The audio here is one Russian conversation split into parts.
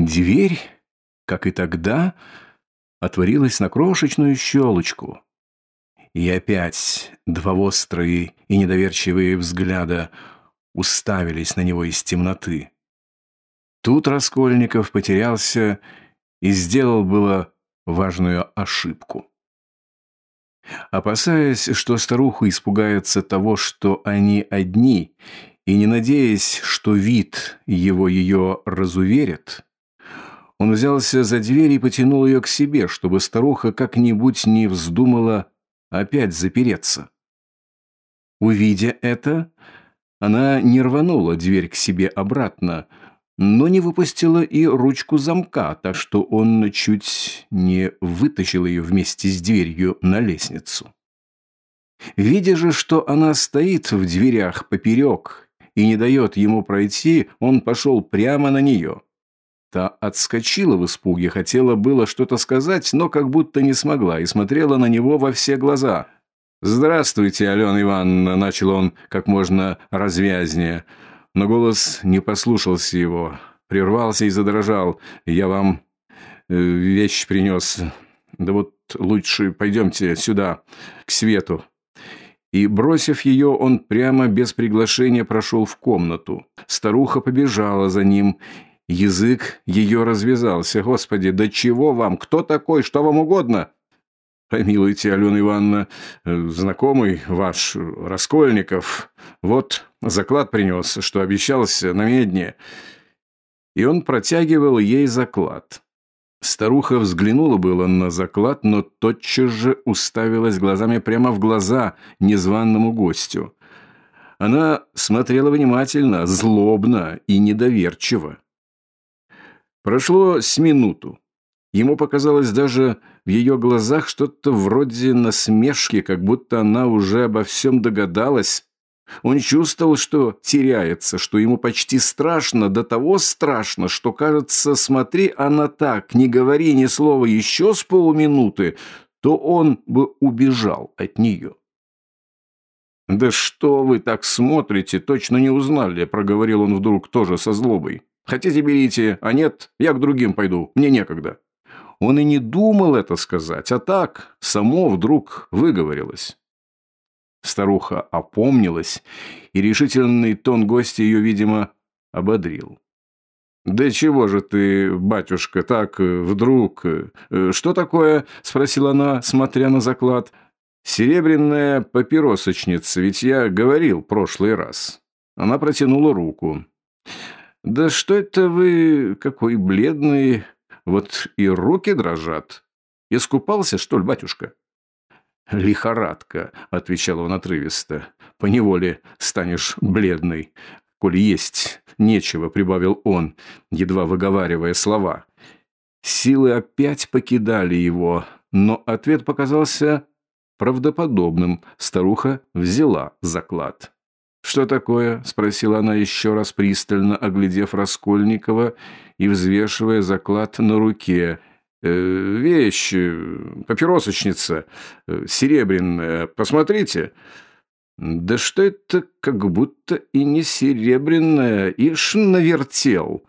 Дверь, как и тогда, отворилась на крошечную щелочку. И опять два острые и недоверчивые взгляда уставились на него из темноты. Тут Раскольников потерялся и сделал было важную ошибку. Опасаясь, что старуха испугается того, что они одни, и не надеясь, что вид его ее разуверит, он взялся за дверь и потянул ее к себе, чтобы старуха как-нибудь не вздумала опять запереться. Увидя это, она не рванула дверь к себе обратно, но не выпустила и ручку замка, так что он чуть не вытащил ее вместе с дверью на лестницу. Видя же, что она стоит в дверях поперек и не дает ему пройти, он пошел прямо на нее. Та отскочила в испуге, хотела было что-то сказать, но как будто не смогла и смотрела на него во все глаза. «Здравствуйте, Алена Ивановна», — начал он как можно развязнее но голос не послушался его, прервался и задрожал. «Я вам э, вещь принес. Да вот лучше пойдемте сюда, к свету». И, бросив ее, он прямо без приглашения прошел в комнату. Старуха побежала за ним. Язык ее развязался. «Господи, да чего вам? Кто такой? Что вам угодно?» Помилуйте, Алена Ивановна, э, знакомый ваш Раскольников, вот заклад принес, что обещался на медне. И он протягивал ей заклад. Старуха взглянула было на заклад, но тотчас же уставилась глазами прямо в глаза незваному гостю. Она смотрела внимательно, злобно и недоверчиво. Прошло с минуту. Ему показалось даже в ее глазах что-то вроде насмешки, как будто она уже обо всем догадалась. Он чувствовал, что теряется, что ему почти страшно, до того страшно, что, кажется, смотри она так, не говори ни слова еще с полуминуты, то он бы убежал от нее. «Да что вы так смотрите, точно не узнали», — проговорил он вдруг тоже со злобой. «Хотите, берите, а нет, я к другим пойду, мне некогда». Он и не думал это сказать, а так само вдруг выговорилось. Старуха опомнилась, и решительный тон гостя ее, видимо, ободрил. «Да чего же ты, батюшка, так э, вдруг? Э, что такое?» – спросила она, смотря на заклад. «Серебряная папиросочница, ведь я говорил прошлый раз». Она протянула руку. «Да что это вы какой бледный, вот и руки дрожат. Искупался, что ли, батюшка? «Лихорадка», — отвечал он отрывисто. «Поневоле станешь бледной. Коли есть нечего», — прибавил он, едва выговаривая слова. Силы опять покидали его, но ответ показался правдоподобным. Старуха взяла заклад. «Что такое?» – спросила она еще раз пристально, оглядев Раскольникова и взвешивая заклад на руке. «Э, «Вещь, папиросочница, э, серебряная, посмотрите». «Да что это как будто и не серебряная, ишь навертел».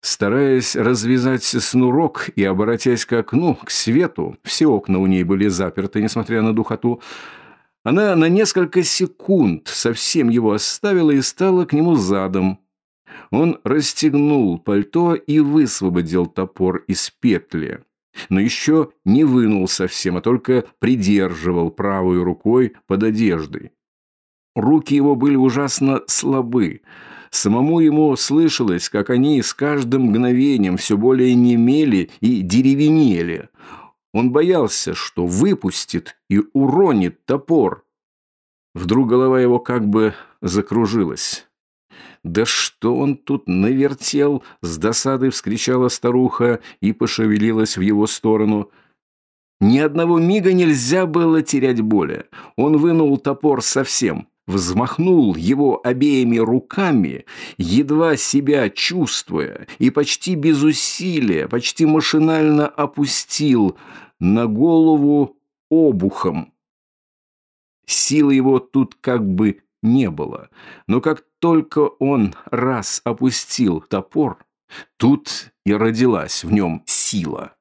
Стараясь развязать снурок и обратясь к окну, к свету, все окна у ней были заперты, несмотря на духоту, она на несколько секунд совсем его оставила и стала к нему задом. Он расстегнул пальто и высвободил топор из петли, но еще не вынул совсем, а только придерживал правой рукой под одеждой. Руки его были ужасно слабы. Самому ему слышалось, как они с каждым мгновением все более немели и деревенели. Он боялся, что выпустит и уронит топор. Вдруг голова его как бы закружилась. «Да что он тут навертел?» — с досадой вскричала старуха и пошевелилась в его сторону. Ни одного мига нельзя было терять более. Он вынул топор совсем, взмахнул его обеими руками, едва себя чувствуя, и почти без усилия, почти машинально опустил на голову обухом. Силы его тут как бы не было, но как только он раз опустил топор, Тут и родилась в нем сила.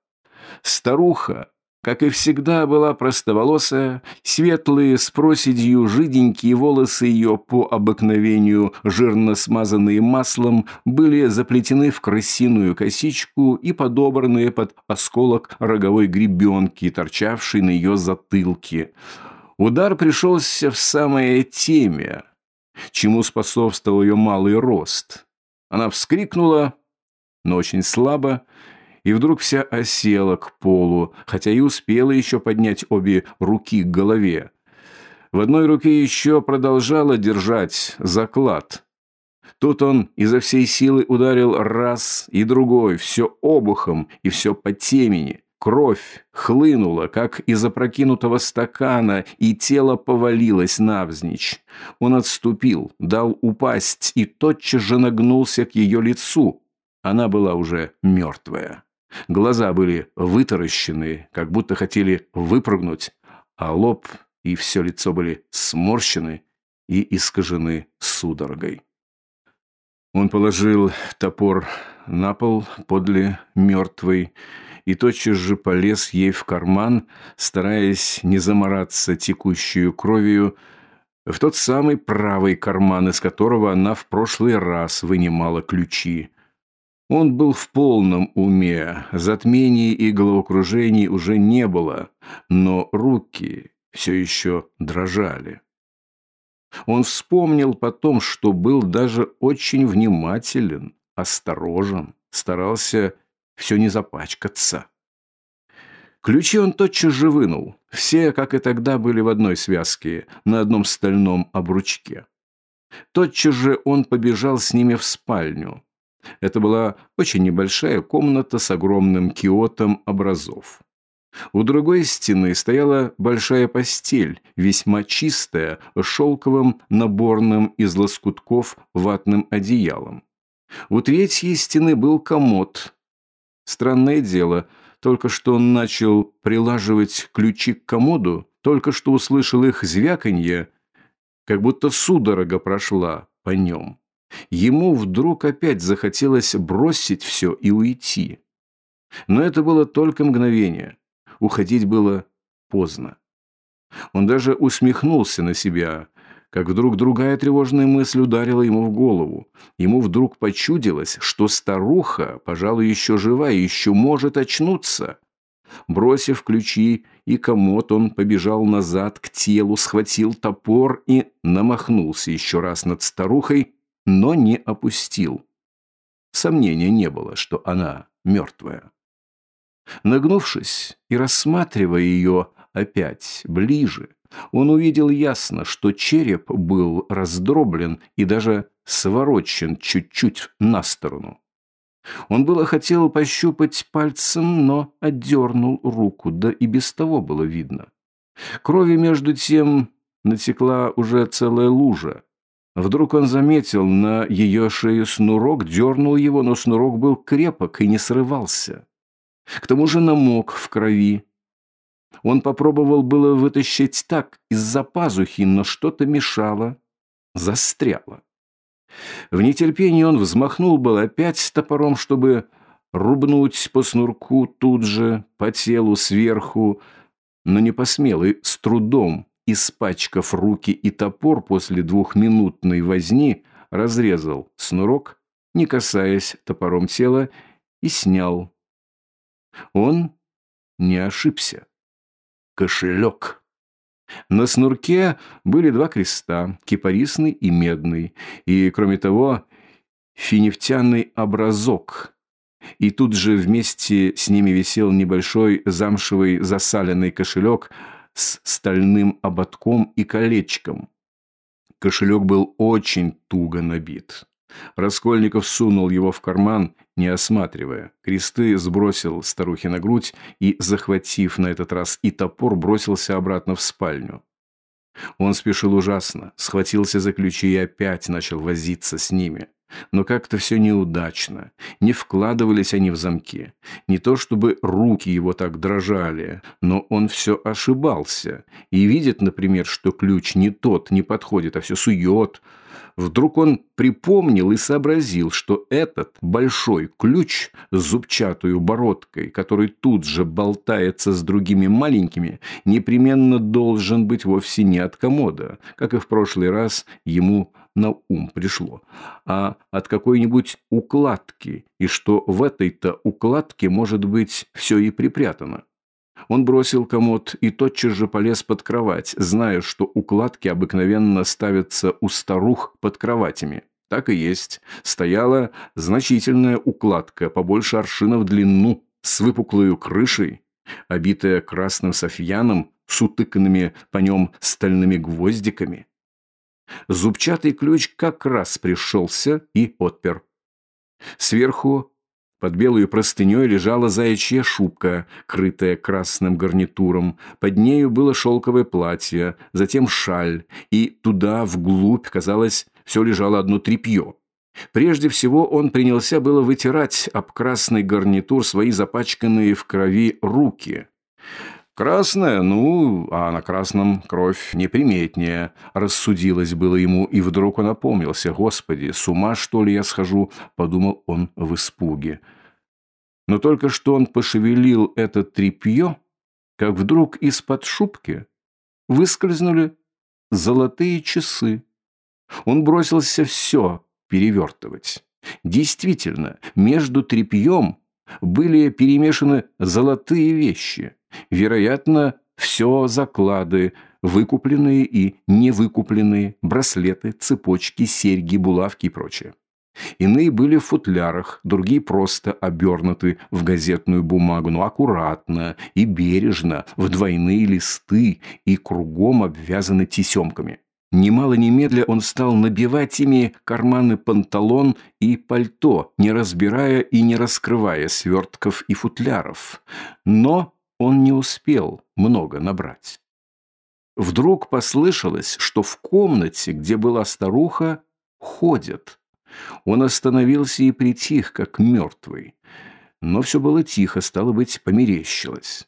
Старуха, как и всегда, была простоволосая, светлые с проседью жиденькие волосы ее по обыкновению, жирно смазанные маслом, были заплетены в крысиную косичку и подобранные под осколок роговой гребенки, торчавшей на ее затылке. Удар пришелся в самое теме, чему способствовал ее малый рост. Она вскрикнула, но очень слабо, и вдруг вся осела к полу, хотя и успела еще поднять обе руки к голове. В одной руке еще продолжала держать заклад. Тут он изо всей силы ударил раз и другой, все обухом и все по темени. Кровь хлынула, как из опрокинутого стакана, и тело повалилось навзничь. Он отступил, дал упасть и тотчас же нагнулся к ее лицу. Она была уже мертвая. Глаза были вытаращены, как будто хотели выпрыгнуть, а лоб и все лицо были сморщены и искажены судорогой. Он положил топор на пол подле мертвой и тотчас же полез ей в карман, стараясь не замораться текущую кровью, в тот самый правый карман, из которого она в прошлый раз вынимала ключи. Он был в полном уме, затмений и головокружений уже не было, но руки все еще дрожали. Он вспомнил потом, что был даже очень внимателен, осторожен, старался все не запачкаться. Ключи он тотчас же вынул. Все, как и тогда, были в одной связке, на одном стальном обручке. Тотчас же он побежал с ними в спальню. Это была очень небольшая комната с огромным киотом образов. У другой стены стояла большая постель, весьма чистая, с шелковым наборным из лоскутков ватным одеялом. У третьей стены был комод. Странное дело, только что он начал прилаживать ключи к комоду, только что услышал их звяканье, как будто судорога прошла по нем. Ему вдруг опять захотелось бросить все и уйти. Но это было только мгновение. Уходить было поздно. Он даже усмехнулся на себя, как вдруг другая тревожная мысль ударила ему в голову. Ему вдруг почудилось, что старуха, пожалуй, еще жива и еще может очнуться. Бросив ключи и комод, он побежал назад к телу, схватил топор и намахнулся еще раз над старухой, но не опустил. Сомнения не было, что она мертвая. Нагнувшись и рассматривая ее опять ближе, он увидел ясно, что череп был раздроблен и даже сворочен чуть-чуть на сторону. Он было хотел пощупать пальцем, но отдернул руку, да и без того было видно. Крови между тем натекла уже целая лужа, Вдруг он заметил на ее шею снурок, дернул его, но снурок был крепок и не срывался. К тому же намок в крови. Он попробовал было вытащить так из-за пазухи, но что-то мешало, застряло. В нетерпении он взмахнул был опять топором, чтобы рубнуть по снурку тут же, по телу сверху, но не посмел и с трудом испачкав руки и топор после двухминутной возни, разрезал снурок, не касаясь топором тела, и снял. Он не ошибся. Кошелек. На снурке были два креста, кипарисный и медный, и, кроме того, финифтяный образок. И тут же вместе с ними висел небольшой замшевый засаленный кошелек – с стальным ободком и колечком. Кошелек был очень туго набит. Раскольников сунул его в карман, не осматривая. Кресты сбросил старухе на грудь и, захватив на этот раз и топор, бросился обратно в спальню. Он спешил ужасно, схватился за ключи и опять начал возиться с ними. Но как-то все неудачно. Не вкладывались они в замки. Не то чтобы руки его так дрожали, но он все ошибался. И видит, например, что ключ не тот, не подходит, а все сует. Вдруг он припомнил и сообразил, что этот большой ключ с зубчатой бородкой, который тут же болтается с другими маленькими, непременно должен быть вовсе не от комода, как и в прошлый раз ему на ум пришло, а от какой-нибудь укладки, и что в этой-то укладке, может быть, все и припрятано. Он бросил комод и тотчас же полез под кровать, зная, что укладки обыкновенно ставятся у старух под кроватями. Так и есть. Стояла значительная укладка, побольше аршина в длину, с выпуклой крышей, обитая красным софьяном, с утыканными по нем стальными гвоздиками. Зубчатый ключ как раз пришелся и отпер. Сверху под белую простыней лежала заячья шубка, крытая красным гарнитуром. Под нею было шелковое платье, затем шаль, и туда, вглубь, казалось, все лежало одно тряпье. Прежде всего он принялся было вытирать об красный гарнитур свои запачканные в крови руки. «Красная? Ну, а на красном кровь неприметнее», – рассудилось было ему, и вдруг он опомнился. «Господи, с ума, что ли, я схожу?» – подумал он в испуге. Но только что он пошевелил это тряпье, как вдруг из-под шубки выскользнули золотые часы. Он бросился все перевертывать. Действительно, между тряпьем были перемешаны золотые вещи – Вероятно, все заклады, выкупленные и невыкупленные, браслеты, цепочки, серьги, булавки и прочее. Иные были в футлярах, другие просто обернуты в газетную бумагу, но аккуратно и бережно, в двойные листы и кругом обвязаны тесемками. Немало немедля он стал набивать ими карманы панталон и пальто, не разбирая и не раскрывая свертков и футляров. Но он не успел много набрать. Вдруг послышалось, что в комнате, где была старуха, ходят. Он остановился и притих, как мертвый. Но все было тихо, стало быть, померещилось.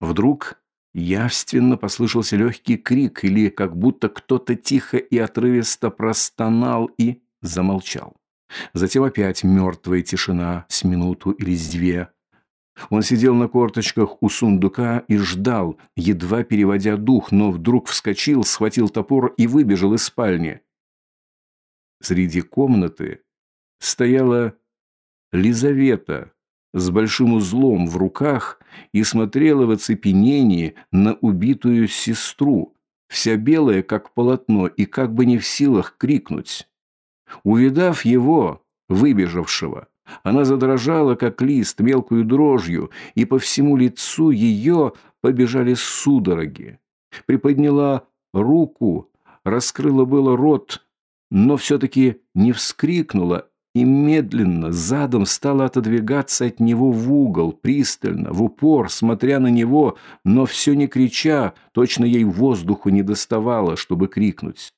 Вдруг явственно послышался легкий крик, или как будто кто-то тихо и отрывисто простонал и замолчал. Затем опять мертвая тишина с минуту или с две. Он сидел на корточках у сундука и ждал, едва переводя дух, но вдруг вскочил, схватил топор и выбежал из спальни. Среди комнаты стояла Лизавета с большим узлом в руках и смотрела в оцепенении на убитую сестру, вся белая, как полотно, и как бы не в силах крикнуть. Увидав его, выбежавшего, она задрожала, как лист, мелкую дрожью, и по всему лицу ее побежали судороги. Приподняла руку, раскрыла было рот, но все-таки не вскрикнула и медленно, задом стала отодвигаться от него в угол, пристально, в упор, смотря на него, но все не крича, точно ей воздуху не доставало, чтобы крикнуть.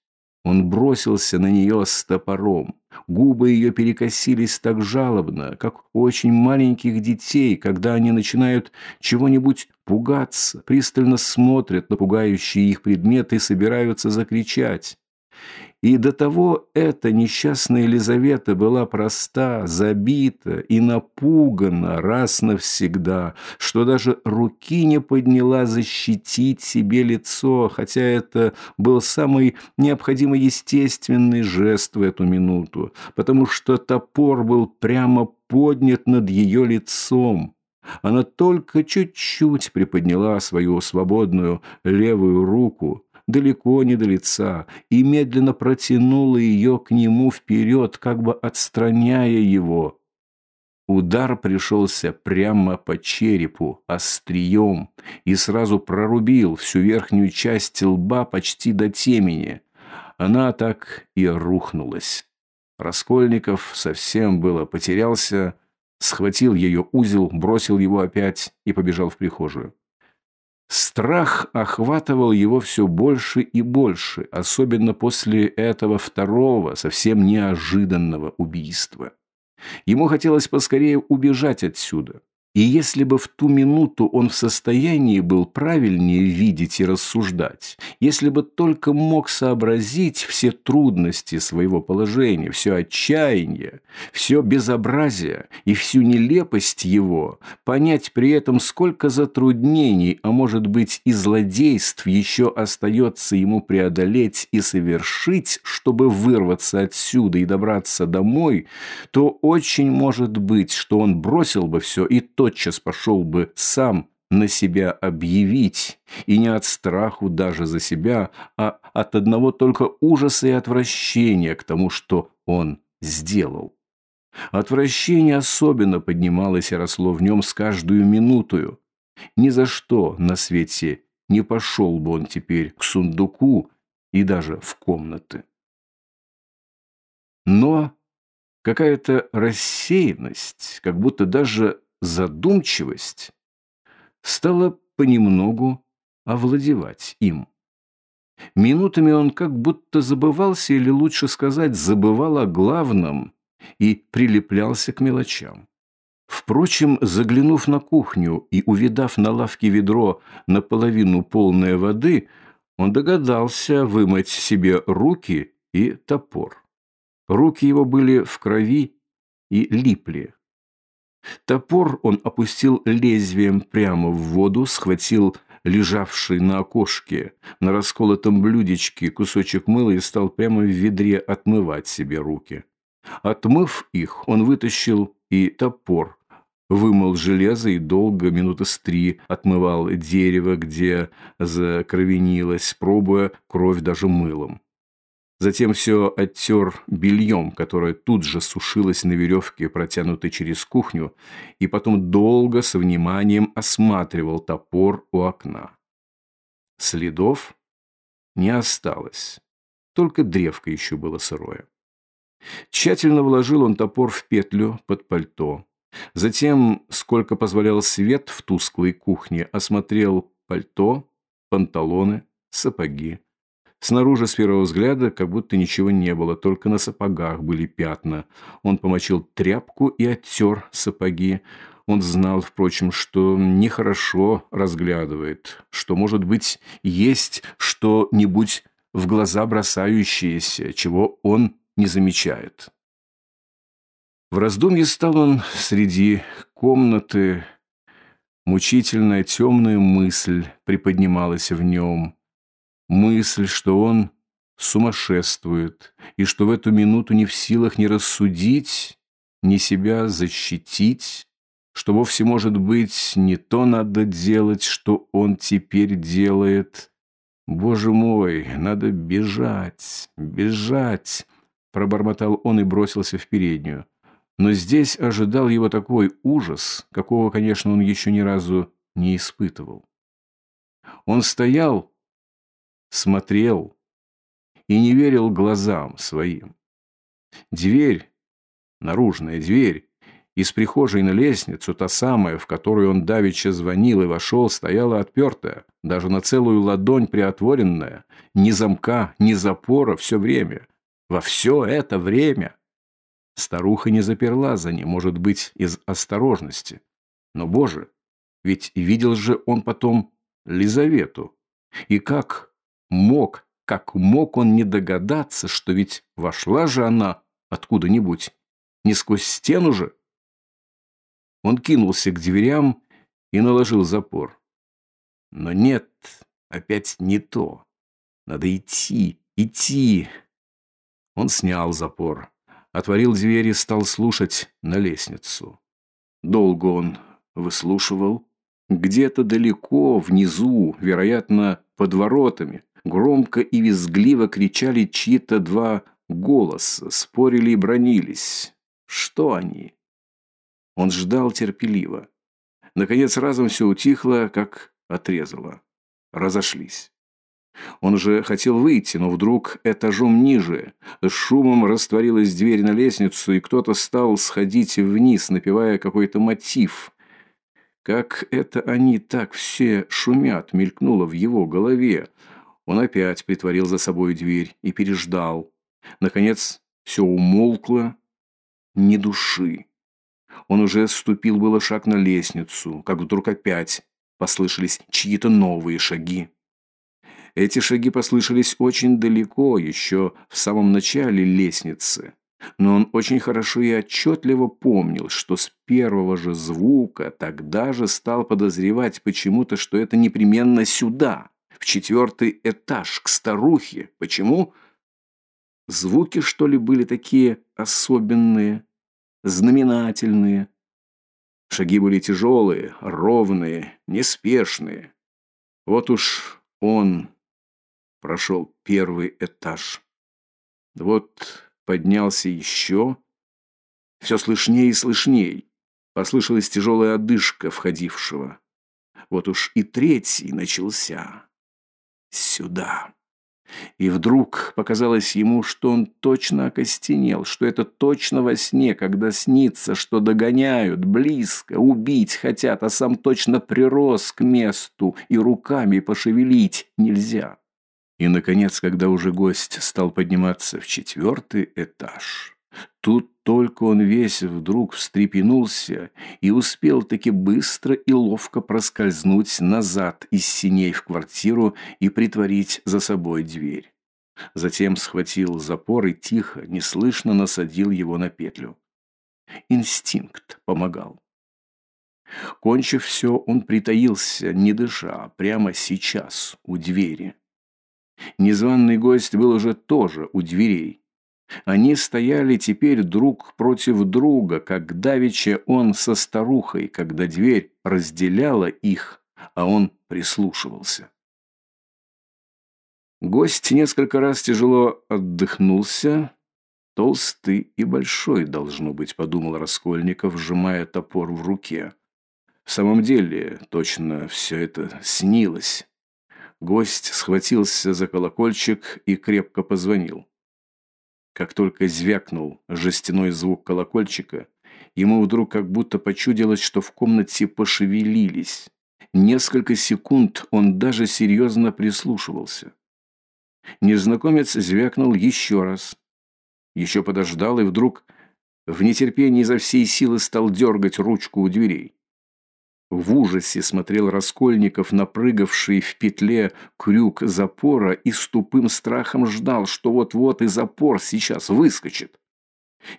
Он бросился на нее с топором. Губы ее перекосились так жалобно, как у очень маленьких детей, когда они начинают чего-нибудь пугаться, пристально смотрят на пугающие их предметы и собираются закричать. И до того эта несчастная Елизавета была проста, забита и напугана раз навсегда, что даже руки не подняла защитить себе лицо, хотя это был самый необходимый естественный жест в эту минуту, потому что топор был прямо поднят над ее лицом. Она только чуть-чуть приподняла свою свободную левую руку, далеко не до лица, и медленно протянула ее к нему вперед, как бы отстраняя его. Удар пришелся прямо по черепу, острием, и сразу прорубил всю верхнюю часть лба почти до темени. Она так и рухнулась. Раскольников совсем было потерялся, схватил ее узел, бросил его опять и побежал в прихожую. Страх охватывал его все больше и больше, особенно после этого второго, совсем неожиданного убийства. Ему хотелось поскорее убежать отсюда. И если бы в ту минуту он в состоянии был правильнее видеть и рассуждать, если бы только мог сообразить все трудности своего положения, все отчаяние, все безобразие и всю нелепость его, понять при этом, сколько затруднений, а может быть и злодейств еще остается ему преодолеть и совершить, чтобы вырваться отсюда и добраться домой, то очень может быть, что он бросил бы все и то, тотчас пошел бы сам на себя объявить, и не от страху даже за себя, а от одного только ужаса и отвращения к тому, что он сделал. Отвращение особенно поднималось и росло в нем с каждую минутою. Ни за что на свете не пошел бы он теперь к сундуку и даже в комнаты. Но какая-то рассеянность, как будто даже задумчивость стала понемногу овладевать им. Минутами он как будто забывался, или лучше сказать, забывал о главном и прилеплялся к мелочам. Впрочем, заглянув на кухню и увидав на лавке ведро наполовину полное воды, он догадался вымыть себе руки и топор. Руки его были в крови и липли. Топор он опустил лезвием прямо в воду, схватил лежавший на окошке на расколотом блюдечке кусочек мыла и стал прямо в ведре отмывать себе руки. Отмыв их, он вытащил и топор, вымыл железо и долго, минуты с три, отмывал дерево, где закровенилось, пробуя кровь даже мылом. Затем все оттер бельем, которое тут же сушилось на веревке, протянутой через кухню, и потом долго со вниманием осматривал топор у окна. Следов не осталось, только древко еще было сырое. Тщательно вложил он топор в петлю под пальто. Затем, сколько позволял свет в тусклой кухне, осмотрел пальто, панталоны, сапоги. Снаружи, с первого взгляда, как будто ничего не было, только на сапогах были пятна. Он помочил тряпку и оттер сапоги. Он знал, впрочем, что нехорошо разглядывает, что, может быть, есть что-нибудь в глаза бросающееся, чего он не замечает. В раздумье стал он среди комнаты. Мучительная темная мысль приподнималась в нем – Мысль, что он сумасшествует, и что в эту минуту не в силах ни рассудить, ни себя защитить, что вовсе, может быть, не то надо делать, что он теперь делает. «Боже мой, надо бежать, бежать!» Пробормотал он и бросился в переднюю. Но здесь ожидал его такой ужас, какого, конечно, он еще ни разу не испытывал. Он стоял, смотрел и не верил глазам своим. Дверь, наружная дверь, из прихожей на лестницу, та самая, в которую он давеча звонил и вошел, стояла отпертая, даже на целую ладонь приотворенная, ни замка, ни запора все время. Во все это время. Старуха не заперла за ним, может быть, из осторожности. Но, боже, ведь видел же он потом Лизавету. И как мог, как мог он не догадаться, что ведь вошла же она откуда-нибудь, не сквозь стену же? Он кинулся к дверям и наложил запор. Но нет, опять не то. Надо идти, идти. Он снял запор, отворил дверь и стал слушать на лестницу. Долго он выслушивал. Где-то далеко, внизу, вероятно, под воротами, Громко и визгливо кричали чьи-то два голоса, спорили и бронились. Что они? Он ждал терпеливо. Наконец разом все утихло, как отрезало. Разошлись. Он уже хотел выйти, но вдруг этажом ниже с шумом растворилась дверь на лестницу, и кто-то стал сходить вниз, напевая какой-то мотив. Как это они так все шумят, мелькнуло в его голове. Он опять притворил за собой дверь и переждал. Наконец, все умолкло. Ни души. Он уже ступил было шаг на лестницу, как вдруг опять послышались чьи-то новые шаги. Эти шаги послышались очень далеко, еще в самом начале лестницы. Но он очень хорошо и отчетливо помнил, что с первого же звука тогда же стал подозревать почему-то, что это непременно сюда, в четвертый этаж, к старухе. Почему? Звуки, что ли, были такие особенные, знаменательные. Шаги были тяжелые, ровные, неспешные. Вот уж он прошел первый этаж. Вот поднялся еще. Все слышнее и слышней. Послышалась тяжелая одышка входившего. Вот уж и третий начался. Сюда. И вдруг показалось ему, что он точно окостенел, что это точно во сне, когда снится, что догоняют, близко, убить хотят, а сам точно прирос к месту и руками пошевелить нельзя. И, наконец, когда уже гость стал подниматься в четвертый этаж, тут только он весь вдруг встрепенулся и успел таки быстро и ловко проскользнуть назад из синей в квартиру и притворить за собой дверь. Затем схватил запор и тихо, неслышно насадил его на петлю. Инстинкт помогал. Кончив все, он притаился, не дыша, прямо сейчас, у двери. Незваный гость был уже тоже у дверей. Они стояли теперь друг против друга, как давеча он со старухой, когда дверь разделяла их, а он прислушивался. Гость несколько раз тяжело отдохнулся. Толстый и большой, должно быть, подумал Раскольников, сжимая топор в руке. В самом деле, точно все это снилось. Гость схватился за колокольчик и крепко позвонил. Как только звякнул жестяной звук колокольчика, ему вдруг как будто почудилось, что в комнате пошевелились. Несколько секунд он даже серьезно прислушивался. Незнакомец звякнул еще раз. Еще подождал и вдруг в нетерпении за всей силы стал дергать ручку у дверей. В ужасе смотрел Раскольников, напрыгавший в петле крюк запора, и с тупым страхом ждал, что вот-вот и запор сейчас выскочит.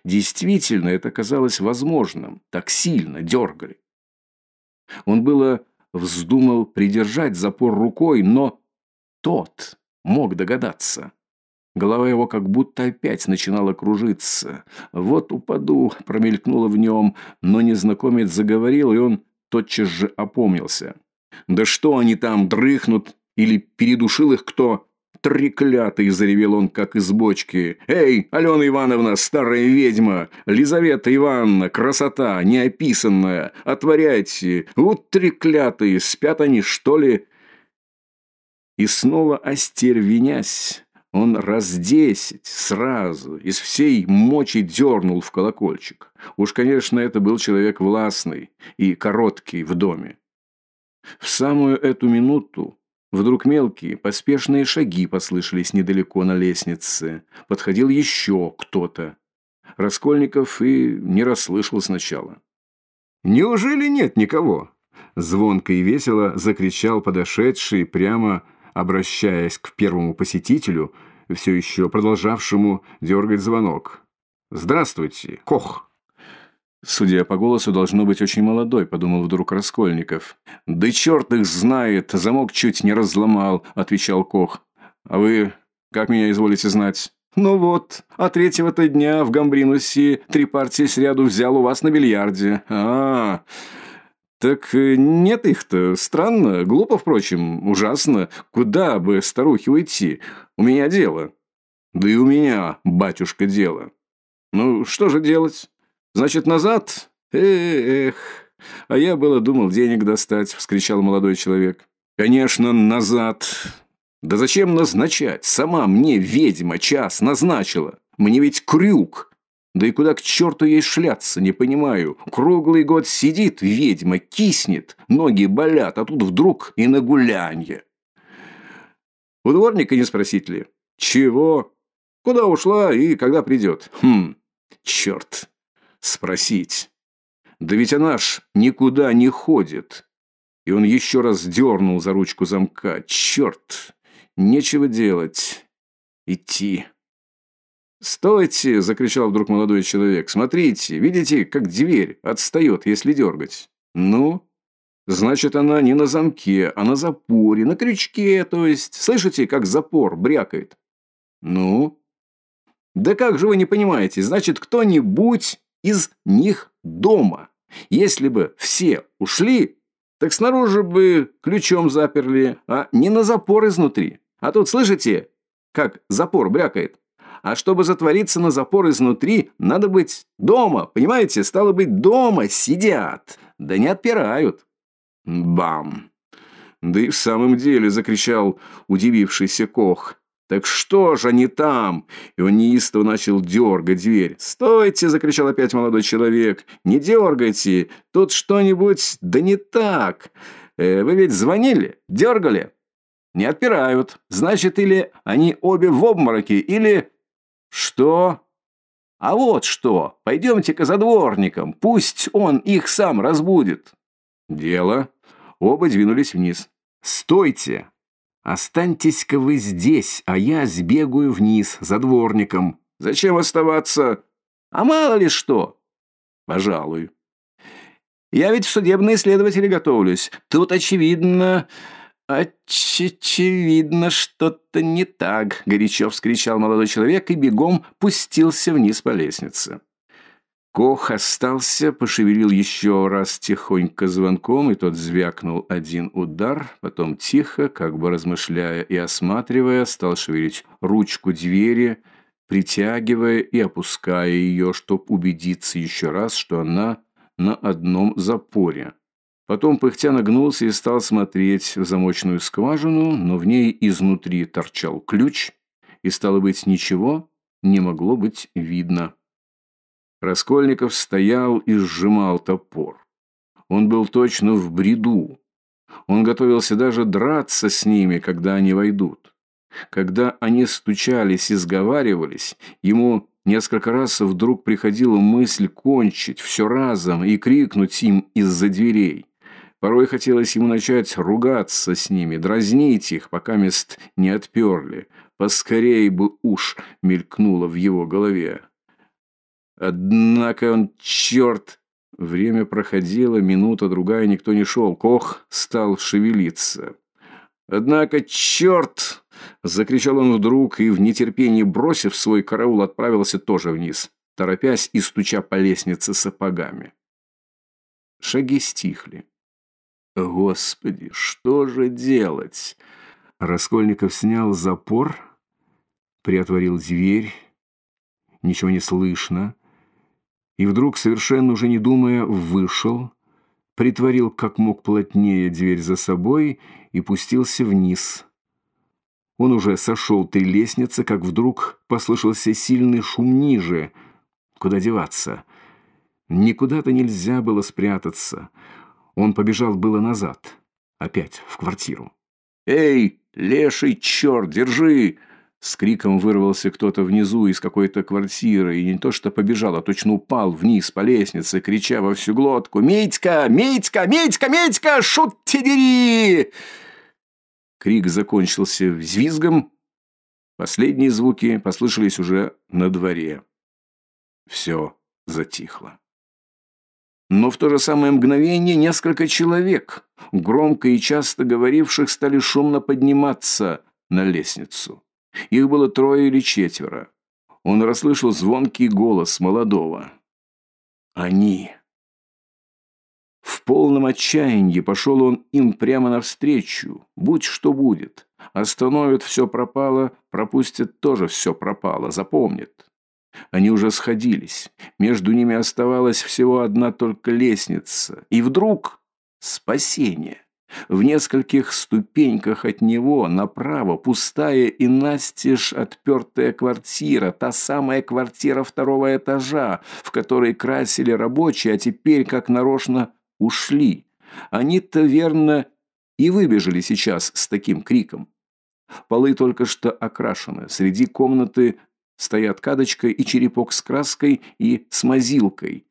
Действительно, это казалось возможным, так сильно дергали. Он было вздумал придержать запор рукой, но тот мог догадаться. Голова его как будто опять начинала кружиться. «Вот упаду», — промелькнуло в нем, но незнакомец заговорил, и он тотчас же опомнился. «Да что они там, дрыхнут? Или передушил их кто?» «Треклятый!» – заревел он, как из бочки. «Эй, Алена Ивановна, старая ведьма! Лизавета Ивановна, красота, неописанная! Отворяйте! Вот треклятые! Спят они, что ли?» И снова остервенясь, он раз десять сразу из всей мочи дернул в колокольчик. Уж, конечно, это был человек властный и короткий в доме. В самую эту минуту вдруг мелкие, поспешные шаги послышались недалеко на лестнице. Подходил еще кто-то. Раскольников и не расслышал сначала. «Неужели нет никого?» Звонко и весело закричал подошедший прямо обращаясь к первому посетителю, все еще продолжавшему дергать звонок. «Здравствуйте, Кох!» Судя по голосу, должно быть очень молодой, подумал вдруг Раскольников. «Да черт их знает, замок чуть не разломал», — отвечал Кох. «А вы как меня изволите знать?» «Ну вот, а третьего-то дня в Гамбринусе три партии сряду взял у вас на бильярде. А, -а, -а «Так э, нет их-то. Странно. Глупо, впрочем. Ужасно. Куда бы старухе уйти? У меня дело». «Да и у меня, батюшка, дело». «Ну, что же делать? Значит, назад? Эх, а я было думал денег достать», — вскричал молодой человек. «Конечно, назад. Да зачем назначать? Сама мне ведьма час назначила. Мне ведь крюк. Да и куда к черту ей шляться, не понимаю. Круглый год сидит ведьма, киснет, ноги болят, а тут вдруг и на гулянье. У дворника не спросить ли? Чего? Куда ушла и когда придет? Хм, черт, спросить. Да ведь она ж никуда не ходит. И он еще раз дернул за ручку замка. Черт, нечего делать. Идти. «Стойте!» – закричал вдруг молодой человек. «Смотрите, видите, как дверь отстает, если дергать?» «Ну?» «Значит, она не на замке, а на запоре, на крючке, то есть. Слышите, как запор брякает?» «Ну?» «Да как же вы не понимаете? Значит, кто-нибудь из них дома. Если бы все ушли, так снаружи бы ключом заперли, а не на запор изнутри. А тут, слышите, как запор брякает?» А чтобы затвориться на запор изнутри, надо быть дома, понимаете? Стало быть, дома сидят, да не отпирают. Бам! Да и в самом деле, закричал удивившийся Кох. «Так что же они там?» И он неистово начал дергать дверь. «Стойте!» – закричал опять молодой человек. «Не дергайте! Тут что-нибудь да не так! Э, вы ведь звонили? Дергали?» «Не отпирают. Значит, или они обе в обмороке, или...» «Что?» «А вот что! Пойдемте-ка за дворником, пусть он их сам разбудит!» «Дело!» Оба двинулись вниз. «Стойте! Останьтесь-ка вы здесь, а я сбегаю вниз за дворником. Зачем оставаться? А мало ли что!» «Пожалуй». «Я ведь в судебные следователи готовлюсь. Тут, очевидно...» «Очевидно, что-то не так», — горячо вскричал молодой человек и бегом пустился вниз по лестнице. Кох остался, пошевелил еще раз тихонько звонком, и тот звякнул один удар, потом тихо, как бы размышляя и осматривая, стал шевелить ручку двери, притягивая и опуская ее, чтобы убедиться еще раз, что она на одном запоре. Потом пыхтя нагнулся и стал смотреть в замочную скважину, но в ней изнутри торчал ключ, и, стало быть, ничего не могло быть видно. Раскольников стоял и сжимал топор. Он был точно в бреду. Он готовился даже драться с ними, когда они войдут. Когда они стучались и сговаривались, ему несколько раз вдруг приходила мысль кончить все разом и крикнуть им из-за дверей. Порой хотелось ему начать ругаться с ними, дразнить их, пока мест не отперли. Поскорей бы уж мелькнуло в его голове. Однако он, черт... Время проходило, минута, другая, никто не шел. Кох стал шевелиться. «Однако, черт!» — закричал он вдруг и в нетерпении, бросив свой караул, отправился тоже вниз, торопясь и стуча по лестнице сапогами. Шаги стихли. Господи, что же делать? Раскольников снял запор, приотворил дверь. Ничего не слышно. И вдруг, совершенно уже не думая, вышел, притворил как мог плотнее дверь за собой и пустился вниз. Он уже сошел три лестницы, как вдруг послышался сильный шум ниже. Куда деваться? Никуда-то нельзя было спрятаться. Он побежал было назад, опять в квартиру. «Эй, леший черт, держи!» С криком вырвался кто-то внизу из какой-то квартиры, и не то что побежал, а точно упал вниз по лестнице, крича во всю глотку «Митька! Митька! Митька! Митька! Шут дери!» Крик закончился взвизгом. Последние звуки послышались уже на дворе. Все затихло. Но в то же самое мгновение несколько человек, громко и часто говоривших, стали шумно подниматься на лестницу. Их было трое или четверо. Он расслышал звонкий голос молодого. «Они!» В полном отчаянии пошел он им прямо навстречу. Будь что будет. Остановят все пропало, пропустят тоже все пропало, запомнит. Они уже сходились. Между ними оставалась всего одна только лестница. И вдруг спасение. В нескольких ступеньках от него направо пустая и настежь отпертая квартира, та самая квартира второго этажа, в которой красили рабочие, а теперь как нарочно ушли. Они-то, верно, и выбежали сейчас с таким криком. Полы только что окрашены. Среди комнаты стоят кадочка и черепок с краской и с мазилкой.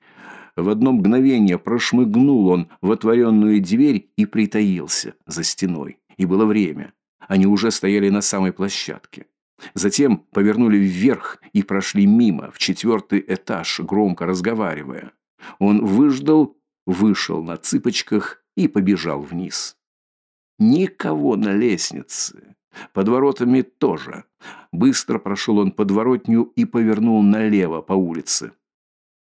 В одно мгновение прошмыгнул он в отворенную дверь и притаился за стеной. И было время. Они уже стояли на самой площадке. Затем повернули вверх и прошли мимо, в четвертый этаж, громко разговаривая. Он выждал, вышел на цыпочках и побежал вниз. Никого на лестнице. Под воротами тоже. Быстро прошел он подворотню и повернул налево по улице.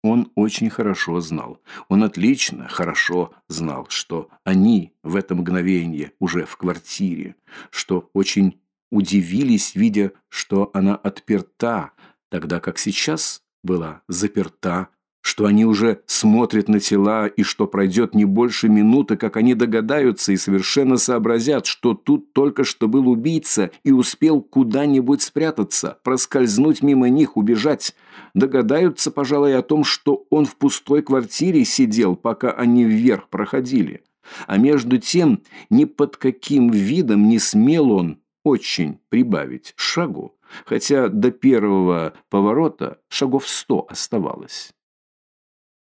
Он очень хорошо знал, он отлично, хорошо знал, что они в это мгновение уже в квартире, что очень удивились, видя, что она отперта, тогда как сейчас была заперта что они уже смотрят на тела и что пройдет не больше минуты, как они догадаются и совершенно сообразят, что тут только что был убийца и успел куда-нибудь спрятаться, проскользнуть мимо них, убежать. Догадаются, пожалуй, о том, что он в пустой квартире сидел, пока они вверх проходили. А между тем, ни под каким видом не смел он очень прибавить шагу, хотя до первого поворота шагов сто оставалось.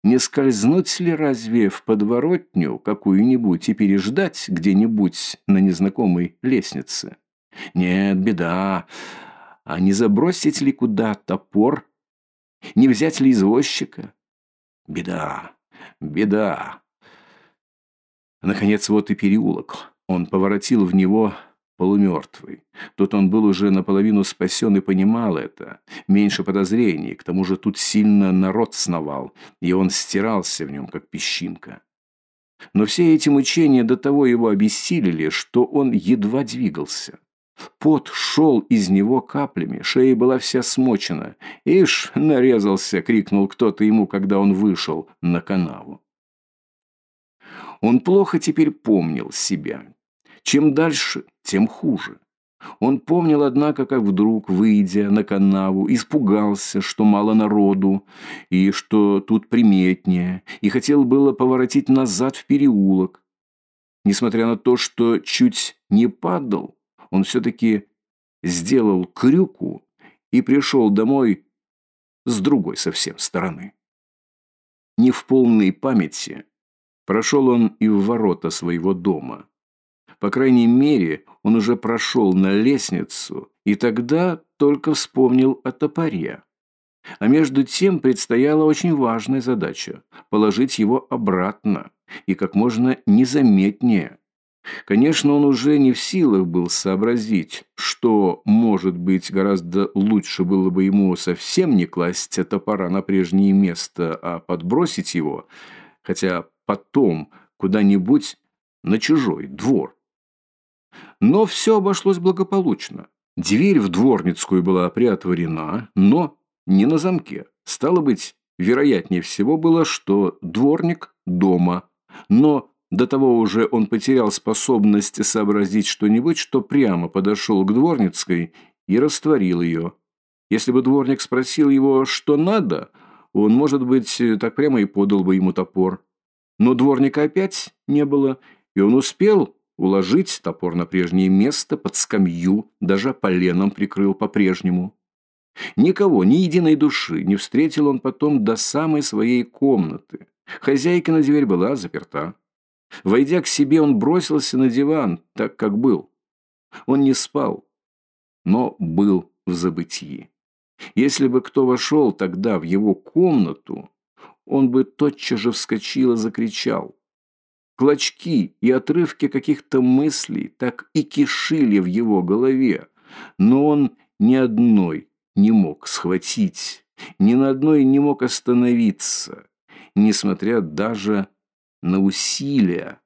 Не скользнуть ли разве в подворотню какую-нибудь и переждать где-нибудь на незнакомой лестнице? Нет, беда. А не забросить ли куда топор? Не взять ли извозчика? Беда, беда. Наконец, вот и переулок. Он поворотил в него полумертвый. Тут он был уже наполовину спасен и понимал это. Меньше подозрений, к тому же тут сильно народ сновал, и он стирался в нем, как песчинка. Но все эти мучения до того его обессилили, что он едва двигался. Пот шел из него каплями, шея была вся смочена. «Ишь, нарезался!» — крикнул кто-то ему, когда он вышел на канаву. Он плохо теперь помнил себя. Чем дальше, тем хуже. Он помнил, однако, как вдруг, выйдя на канаву, испугался, что мало народу, и что тут приметнее, и хотел было поворотить назад в переулок. Несмотря на то, что чуть не падал, он все-таки сделал крюку и пришел домой с другой совсем стороны. Не в полной памяти прошел он и в ворота своего дома – по крайней мере, он уже прошел на лестницу и тогда только вспомнил о топоре. А между тем предстояла очень важная задача – положить его обратно и как можно незаметнее. Конечно, он уже не в силах был сообразить, что, может быть, гораздо лучше было бы ему совсем не класть топора на прежнее место, а подбросить его, хотя потом куда-нибудь на чужой двор. Но все обошлось благополучно. Дверь в дворницкую была приотворена, но не на замке. Стало быть, вероятнее всего было, что дворник дома. Но до того уже он потерял способность сообразить что-нибудь, что прямо подошел к дворницкой и растворил ее. Если бы дворник спросил его, что надо, он, может быть, так прямо и подал бы ему топор. Но дворника опять не было, и он успел уложить топор на прежнее место, под скамью, даже поленом прикрыл по-прежнему. Никого, ни единой души не встретил он потом до самой своей комнаты. Хозяйкина дверь была заперта. Войдя к себе, он бросился на диван, так как был. Он не спал, но был в забытии. Если бы кто вошел тогда в его комнату, он бы тотчас же вскочил и закричал клочки и отрывки каких-то мыслей так и кишили в его голове, но он ни одной не мог схватить, ни на одной не мог остановиться, несмотря даже на усилия,